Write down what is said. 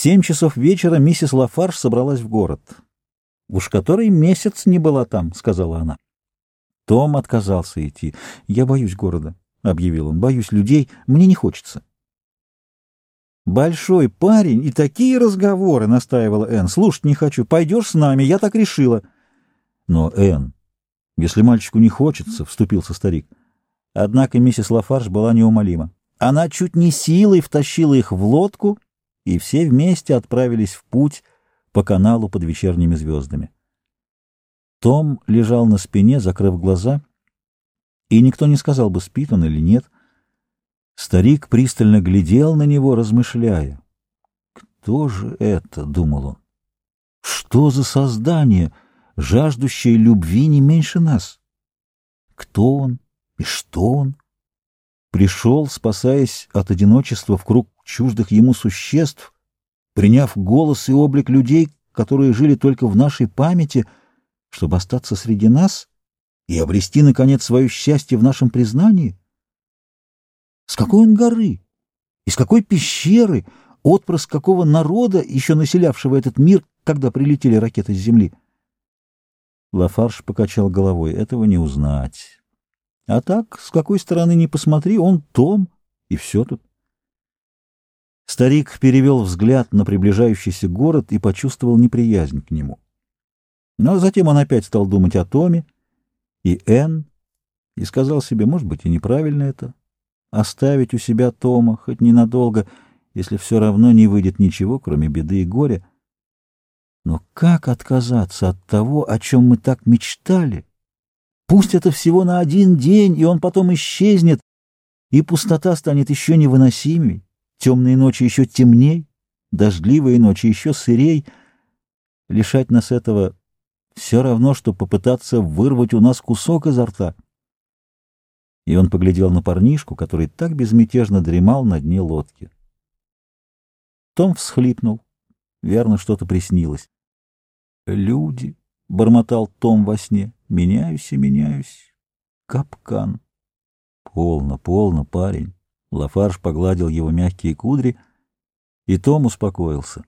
семь часов вечера миссис Лафарж собралась в город. «Уж который месяц не была там», — сказала она. Том отказался идти. «Я боюсь города», — объявил он. «Боюсь людей. Мне не хочется». «Большой парень и такие разговоры», — настаивала Энн. «Слушать не хочу. Пойдешь с нами, я так решила». «Но, Энн, если мальчику не хочется», — вступился старик. Однако миссис Лафарж была неумолима. Она чуть не силой втащила их в лодку, и все вместе отправились в путь по каналу под вечерними звездами. Том лежал на спине, закрыв глаза, и никто не сказал бы, спит он или нет. Старик пристально глядел на него, размышляя. «Кто же это?» — думал он. «Что за создание, жаждущее любви не меньше нас? Кто он и что он?» Пришел, спасаясь от одиночества в круг чуждых ему существ, приняв голос и облик людей, которые жили только в нашей памяти, чтобы остаться среди нас и обрести, наконец, свое счастье в нашем признании? С какой он горы? Из какой пещеры? Отпрыск какого народа, еще населявшего этот мир, когда прилетели ракеты с Земли? Лафарш покачал головой. Этого не узнать. А так, с какой стороны ни посмотри, он Том, и все тут. Старик перевел взгляд на приближающийся город и почувствовал неприязнь к нему. Но затем он опять стал думать о Томе и Энн и сказал себе, может быть, и неправильно это, оставить у себя Тома хоть ненадолго, если все равно не выйдет ничего, кроме беды и горя. Но как отказаться от того, о чем мы так мечтали? Пусть это всего на один день, и он потом исчезнет, и пустота станет еще невыносимей. Темные ночи еще темней, дождливые ночи еще сырей. Лишать нас этого все равно, что попытаться вырвать у нас кусок изо рта. И он поглядел на парнишку, который так безмятежно дремал на дне лодки. Том всхлипнул. Верно, что-то приснилось. «Люди!» — бормотал Том во сне. «Меняюсь и меняюсь. Капкан!» «Полно, полно, парень!» Лафарж погладил его мягкие кудри, и Том успокоился.